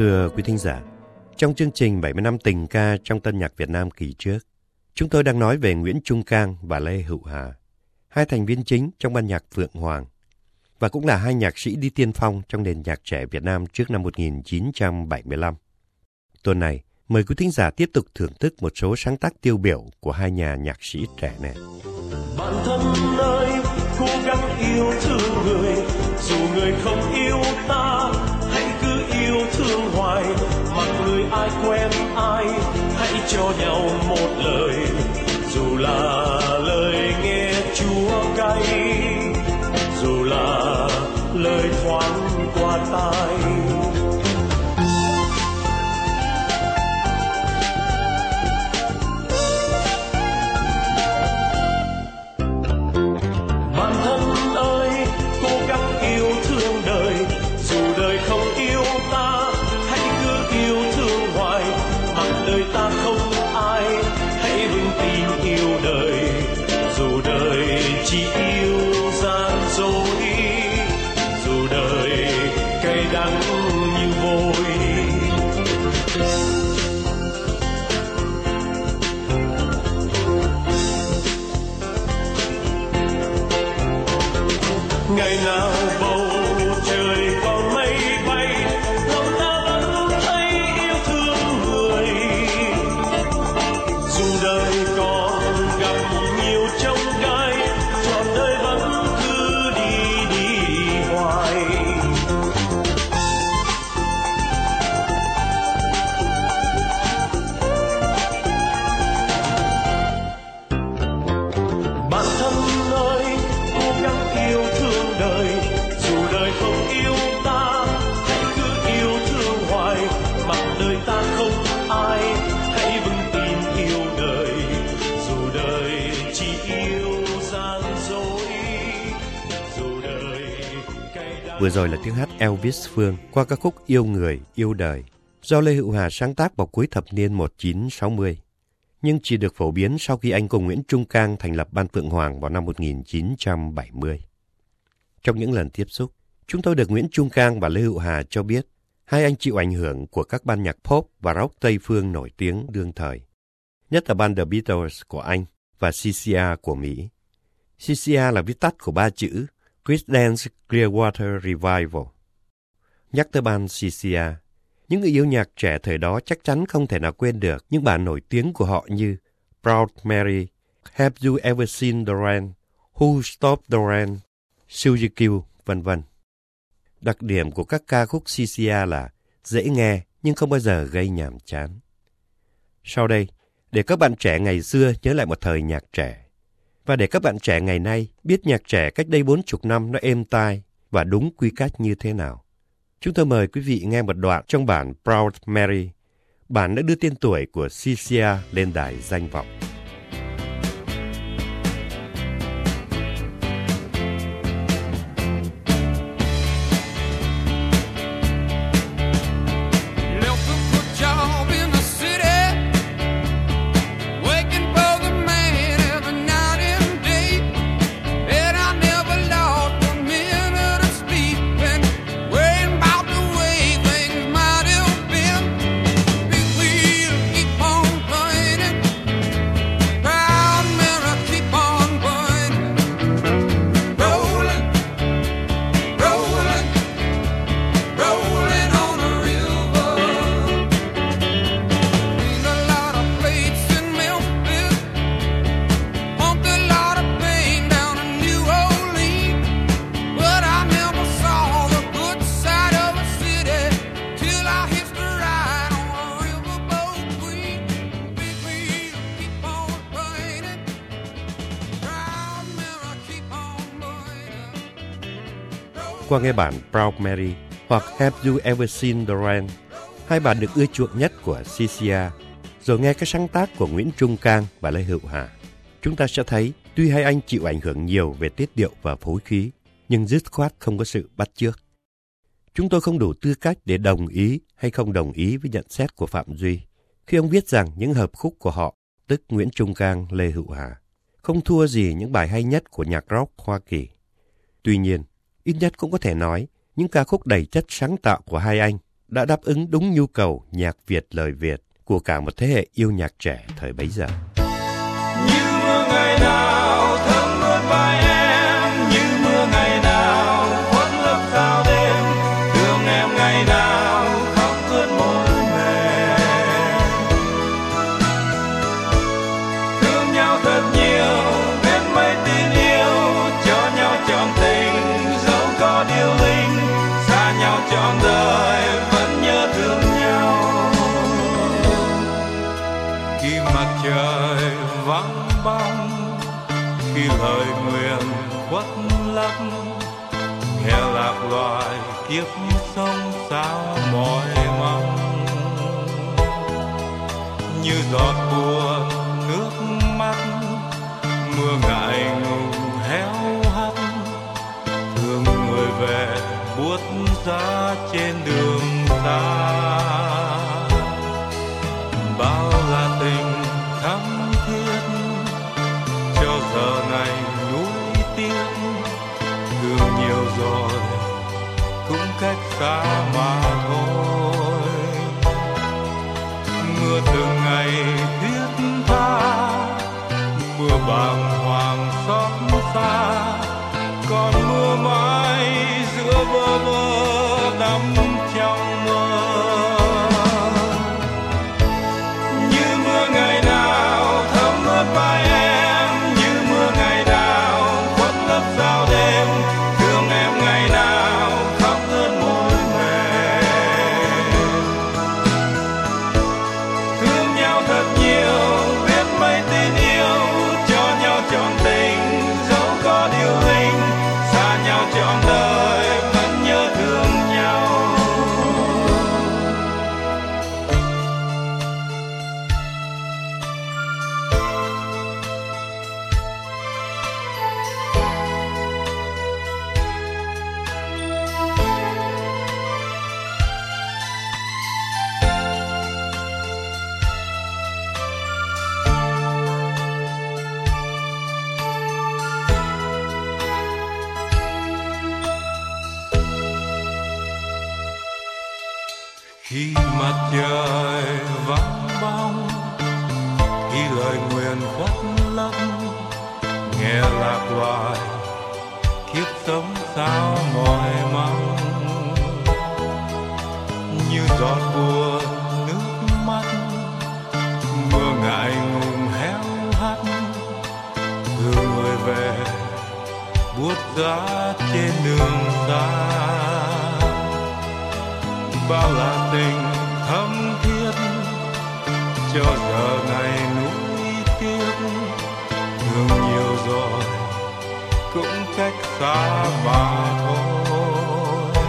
Thưa quý thính giả, trong chương trình 70 năm tình ca trong tân nhạc Việt Nam kỳ trước, chúng tôi đang nói về Nguyễn Trung Cang và Lê Hữu Hà, hai thành viên chính trong ban nhạc Phượng Hoàng, và cũng là hai nhạc sĩ đi tiên phong trong nền nhạc trẻ Việt Nam trước năm 1975. Tuần này, mời quý thính giả tiếp tục thưởng thức một số sáng tác tiêu biểu của hai nhà nhạc sĩ trẻ này. Bạn thân ơi, cố gắng yêu thương người, dù người không yêu ta, hãy cho nhau cay Vừa rồi là tiếng hát Elvis Phương qua ca khúc Yêu Người, Yêu Đời do Lê Hữu Hà sáng tác vào cuối thập niên 1960, nhưng chỉ được phổ biến sau khi anh cùng Nguyễn Trung Cang thành lập Ban Phượng Hoàng vào năm 1970. Trong những lần tiếp xúc, chúng tôi được Nguyễn Trung Cang và Lê Hữu Hà cho biết hai anh chịu ảnh hưởng của các ban nhạc pop và rock Tây phương nổi tiếng đương thời, nhất là ban The Beatles của Anh và CCR của Mỹ. CCR là viết tắt của ba chữ Creedence Clearwater Revival. Nhắc tới ban CCR, những người yêu nhạc trẻ thời đó chắc chắn không thể nào quên được những bản nổi tiếng của họ như Proud Mary, Have You Ever Seen the Rain, Who Stopped the Rain, Suzy Q, vân vân. Đặc điểm của các ca khúc CCR là dễ nghe nhưng không bao giờ gây nhàm chán. Sau đây, để các bạn trẻ ngày xưa nhớ lại một thời nhạc trẻ, và để các bạn trẻ ngày nay biết nhạc trẻ cách đây bốn chục năm nó êm tai và đúng quy cách như thế nào. Chúng tôi mời quý vị nghe một đoạn trong bản Proud Mary, bản đã đưa tên tuổi của CCR lên đài danh vọng. Qua nghe bản Proud Mary hoặc Have You Ever Seen the Rain, hai bản được ưa chuộng nhất của CCR, rồi nghe các sáng tác của Nguyễn Trung Cang và Lê Hữu Hà. Chúng ta sẽ thấy tuy hai anh chịu ảnh hưởng nhiều về tiết điệu và phối khí, nhưng dứt khoát không có sự bắt chước. Chúng tôi không đủ tư cách để đồng ý hay không đồng ý với nhận xét của Phạm Duy khi ông viết rằng những hợp khúc của họ, tức Nguyễn Trung Cang, Lê Hữu Hà, không thua gì những bài hay nhất của nhạc rock Hoa Kỳ. Tuy nhiên, ít nhất cũng có thể nói, những ca khúc đầy chất sáng tạo của hai anh đã đáp ứng đúng nhu cầu nhạc Việt lời Việt của cả một thế hệ yêu nhạc trẻ thời bấy giờ. Mặt trời vắng bóng, khi lời nguyện khuất lấp nghe lạc loài kiếp sông sao mỏi mong. Như giọt buồn nước mắt, mưa ngại ngùng héo hắt, thương người về buốt giá trên đường xa. Xa mà thôi. Mưa từng ngày thiết tha mưa bàng hoàng xót xa. Sao mỏi mong như giọt buồn nước mắt mưa ngại ngùng héo hắt thương người về buốt giá trên đường xa bao là tình thâm thiết cho giờ này nuối tiếc thương nhiều rồi xa mà thôi.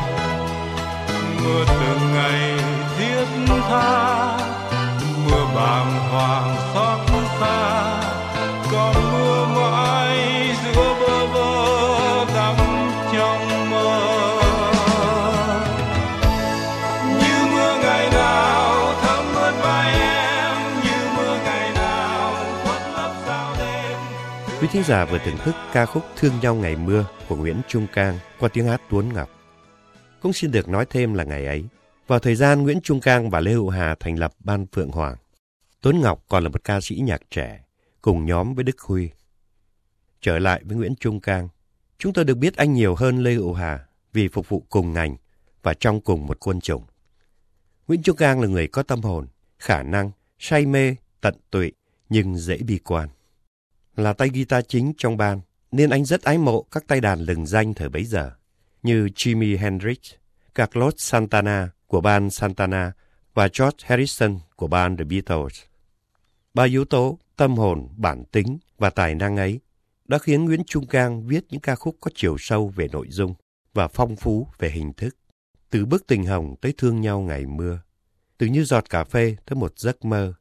Mưa từng ngày thiết tha mưa bàng hoàng xót xa. Thính giả vừa thưởng thức ca khúc Thương nhau ngày mưa của Nguyễn Trung Cang qua tiếng hát Tuấn Ngọc. Cũng xin được nói thêm là ngày ấy, vào thời gian Nguyễn Trung Cang và Lê Hữu Hà thành lập Ban Phượng Hoàng, Tuấn Ngọc còn là một ca sĩ nhạc trẻ, cùng nhóm với Đức Huy. Trở lại với Nguyễn Trung Cang, chúng tôi được biết anh nhiều hơn Lê Hữu Hà vì phục vụ cùng ngành và trong cùng một quân chủng. Nguyễn Trung Cang là người có tâm hồn, khả năng, say mê, tận tụy nhưng dễ bi quan. Là tay guitar chính trong ban, nên anh rất ái mộ các tay đàn lừng danh thời bấy giờ, như Jimi Hendrix, Carlos Santana của ban Santana và George Harrison của ban The Beatles. Ba yếu tố tâm hồn, bản tính và tài năng ấy đã khiến Nguyễn Trung Cang viết những ca khúc có chiều sâu về nội dung và phong phú về hình thức. Từ bức tình hồng tới thương nhau ngày mưa, từ như giọt cà phê tới một giấc mơ,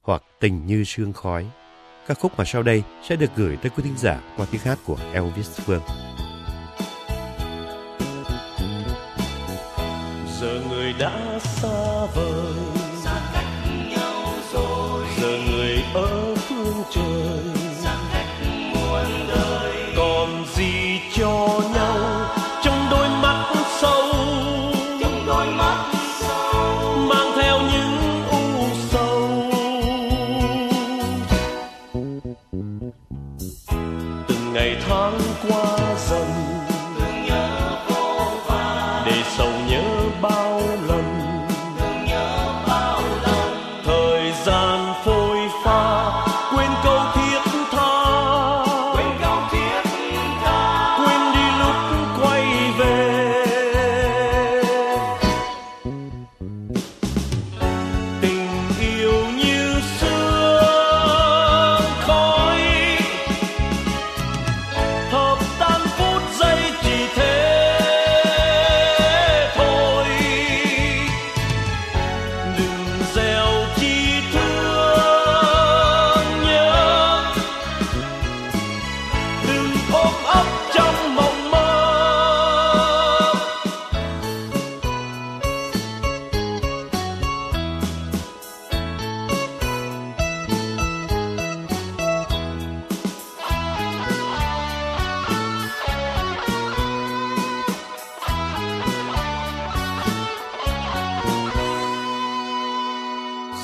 hoặc tình như sương khói. Các khúc mà sau đây sẽ được gửi tới quý thính giả qua tiếng hát của Elvis Phương. giờ người đã xa vời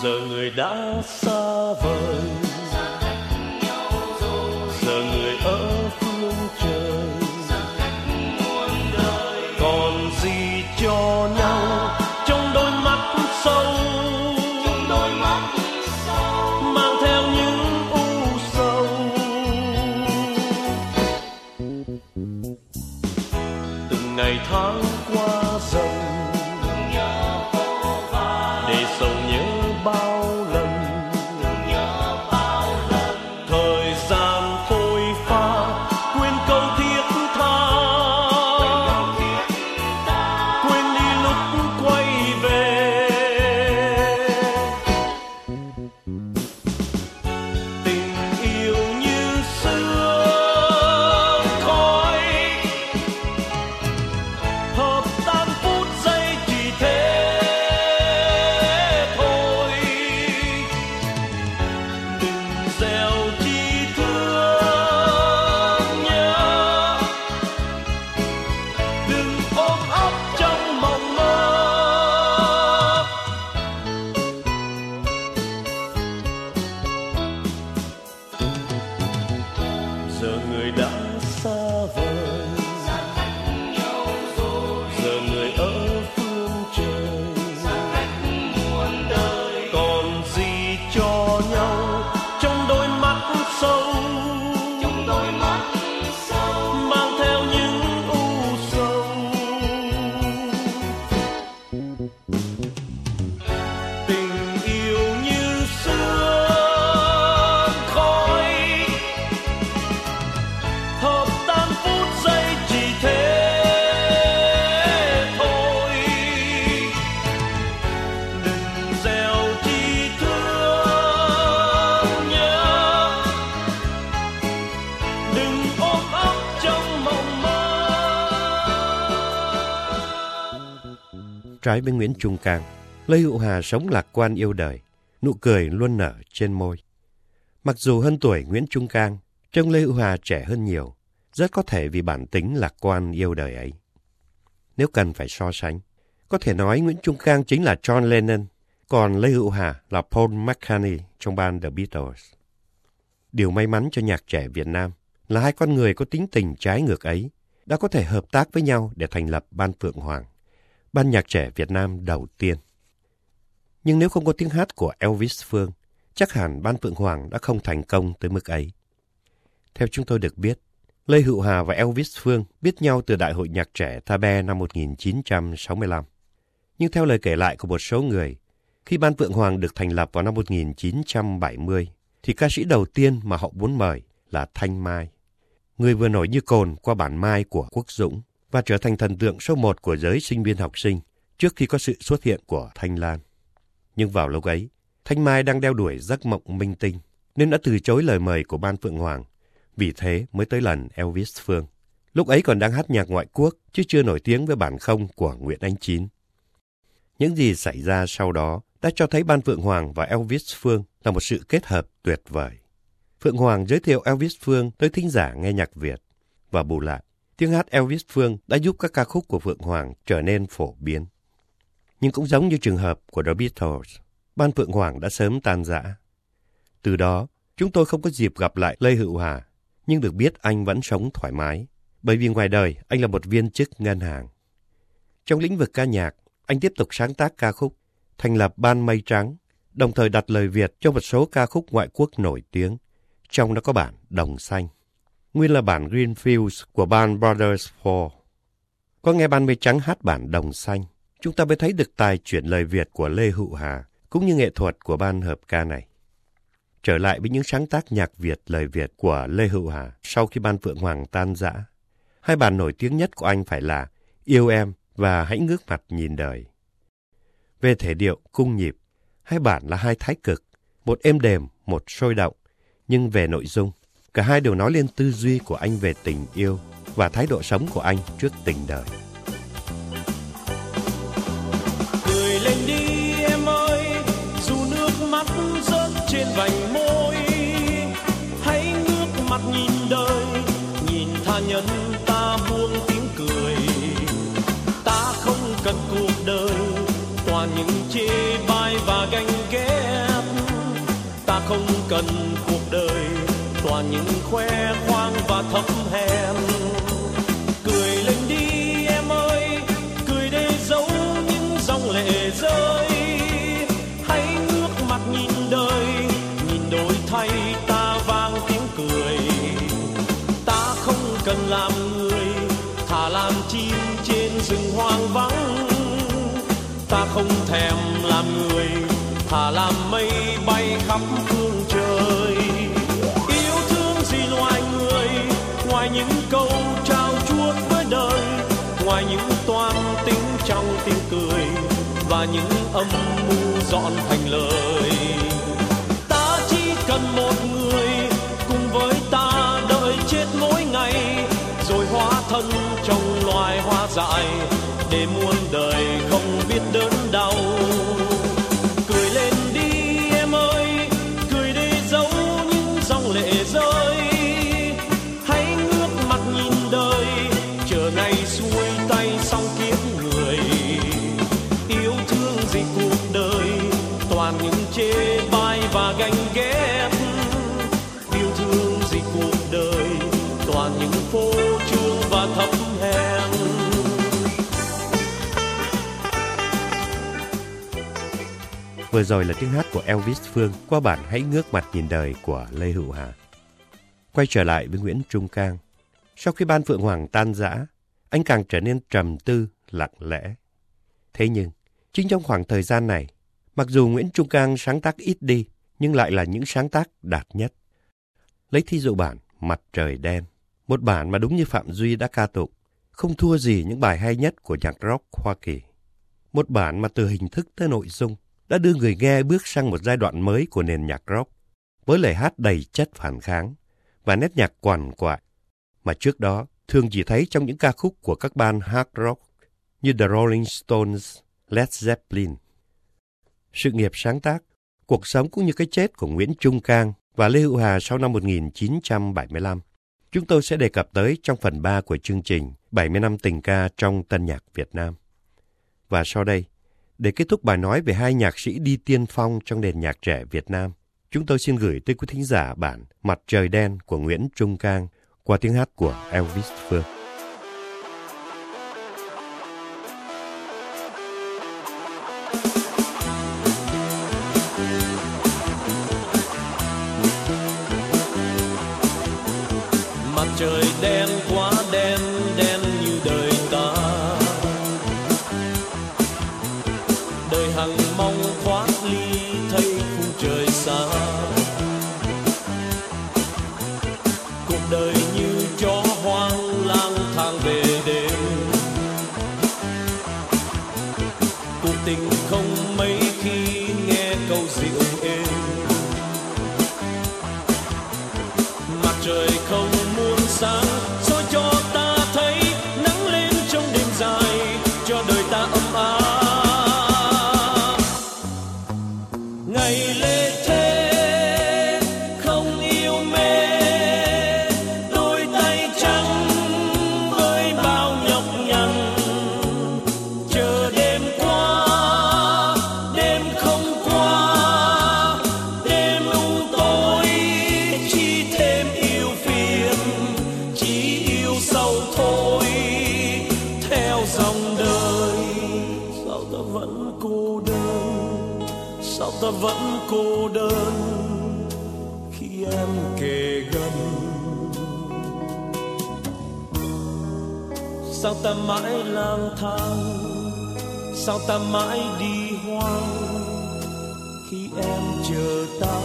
giờ người đã xa vời. Trái với Nguyễn Trung Cang, Lê Hữu Hà sống lạc quan yêu đời, nụ cười luôn nở trên môi. Mặc dù hơn tuổi Nguyễn Trung Cang, trông Lê Hữu Hà trẻ hơn nhiều, rất có thể vì bản tính lạc quan yêu đời ấy. Nếu cần phải so sánh, có thể nói Nguyễn Trung Cang chính là John Lennon, còn Lê Hữu Hà là Paul McCartney trong ban The Beatles. Điều may mắn cho nhạc trẻ Việt Nam là hai con người có tính tình trái ngược ấy đã có thể hợp tác với nhau để thành lập Ban Phượng Hoàng, ban nhạc trẻ Việt Nam đầu tiên. Nhưng nếu không có tiếng hát của Elvis Phương, chắc hẳn Ban Phượng Hoàng đã không thành công tới mức ấy. Theo chúng tôi được biết, Lê Hữu Hà và Elvis Phương biết nhau từ Đại hội Nhạc trẻ Thabe năm 1965. Nhưng theo lời kể lại của một số người, khi Ban Phượng Hoàng được thành lập vào năm 1970, thì ca sĩ đầu tiên mà họ muốn mời là Thanh Mai. Người vừa nổi như cồn qua bản Mai của Quốc Dũng và trở thành thần tượng số một của giới sinh viên học sinh trước khi có sự xuất hiện của Thanh Lan. Nhưng vào lúc ấy, Thanh Mai đang đeo đuổi giấc mộng minh tinh, nên đã từ chối lời mời của Ban Phượng Hoàng. Vì thế mới tới lần Elvis Phương. Lúc ấy còn đang hát nhạc ngoại quốc, chứ chưa nổi tiếng với bản không của Nguyễn Anh Chín. Những gì xảy ra sau đó đã cho thấy Ban Phượng Hoàng và Elvis Phương là một sự kết hợp tuyệt vời. Phượng Hoàng giới thiệu Elvis Phương tới thính giả nghe nhạc Việt. Và bù lại, tiếng hát Elvis Phương đã giúp các ca khúc của Phượng Hoàng trở nên phổ biến. Nhưng cũng giống như trường hợp của The Beatles, Ban Phượng Hoàng đã sớm tan rã. Từ đó, chúng tôi không có dịp gặp lại Lê Hữu Hà, nhưng được biết anh vẫn sống thoải mái, bởi vì ngoài đời anh là một viên chức ngân hàng. Trong lĩnh vực ca nhạc, anh tiếp tục sáng tác ca khúc, thành lập Ban Mây Trắng, đồng thời đặt lời Việt cho một số ca khúc ngoại quốc nổi tiếng, trong đó có bản Đồng Xanh. Nguyên là bản Greenfields của ban Brothers Four. Có nghe ban Mây Trắng hát bản Đồng Xanh, chúng ta mới thấy được tài chuyển lời Việt của Lê Hữu Hà, cũng như nghệ thuật của ban hợp ca này. Trở lại với những sáng tác nhạc Việt lời Việt của Lê Hữu Hà sau khi ban Phượng Hoàng tan rã. Hai bản nổi tiếng nhất của anh phải là Yêu Em và Hãy Ngước Mặt Nhìn Đời. Về thể điệu, cung nhịp, hai bản là hai thái cực, một êm đềm, một sôi động. Nhưng về nội dung, cả hai đều nói lên tư duy của anh về tình yêu và thái độ sống của anh trước tình đời. cười lên đi em ơi, dù nước mắt rớt trên vành môi, hãy ngước mặt nhìn đời, nhìn tha nhân ta buông tiếng cười ta không cần cuộc đời, toàn những chê bai và ganh ghét ta không cần cuộc đời toàn những khoe khoang và thấp hèn. Cười lên đi em ơi, cười để giấu những dòng lệ rơi. Hãy ngước mặt nhìn đời, nhìn đổi thay ta vang tiếng cười. Ta không cần làm người, thả làm chim trên rừng hoang vắng. Ta không thèm làm người, thả làm mây bay khắp phương những câu trao chuốt với đời, ngoài những toan tính trong tiếng cười và những âm mưu dọn thành lời. Vừa rồi là tiếng hát của Elvis Phương qua bản Hãy ngước mặt nhìn đời của Lê Hữu Hà. Quay trở lại với Nguyễn Trung Cang. Sau khi ban Phượng Hoàng tan rã, anh càng trở nên trầm tư, lặng lẽ. Thế nhưng, chính trong khoảng thời gian này, mặc dù Nguyễn Trung Cang sáng tác ít đi, nhưng lại là những sáng tác đạt nhất. Lấy thí dụ bản Mặt trời đen, một bản mà đúng như Phạm Duy đã ca tụng, không thua gì những bài hay nhất của nhạc rock Hoa Kỳ. Một bản mà từ hình thức tới nội dung đã đưa người nghe bước sang một giai đoạn mới của nền nhạc rock, với lời hát đầy chất phản kháng và nét nhạc quằn quại mà trước đó thường chỉ thấy trong những ca khúc của các ban hard rock như The Rolling Stones, Led Zeppelin. Sự nghiệp sáng tác, cuộc sống cũng như cái chết của Nguyễn Trung Cang và Lê Hữu Hà sau năm 1975. Chúng tôi sẽ đề cập tới trong phần 3 của chương trình 70 năm tình ca trong tân nhạc Việt Nam. Và sau đây, để kết thúc bài nói về hai nhạc sĩ đi tiên phong trong nền nhạc trẻ Việt Nam, chúng tôi xin gửi tới quý thính giả bản Mặt trời đen của Nguyễn Trung Cang qua tiếng hát của Elvis Phương. Cô đơn khi em kề gần. Sao ta mãi lang thang, sao ta mãi đi hoang khi em chờ ta?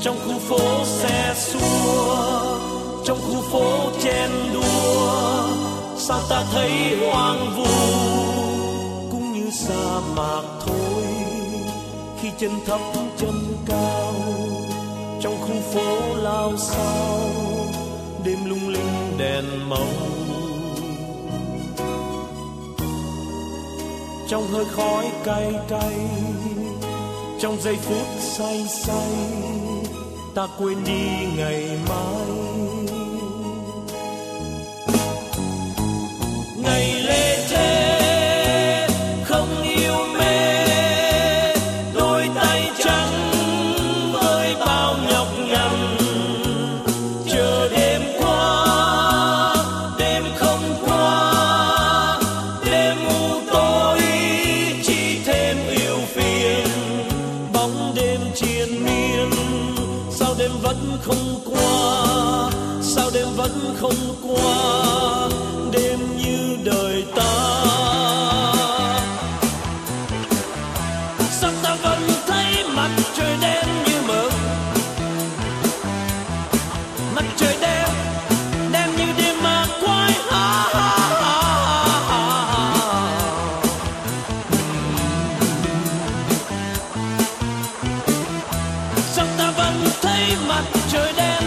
Trong khu phố xe xua, trong khu phố chen đua, sao ta thấy hoang vu? Sa mạc thôi. Khi chân thấp, chân cao, trong khung phố lao sao, đêm lung linh, đèn màu trong hơi khói cay cay, trong giây phút say say, ta quên đi ngày mai. trời đen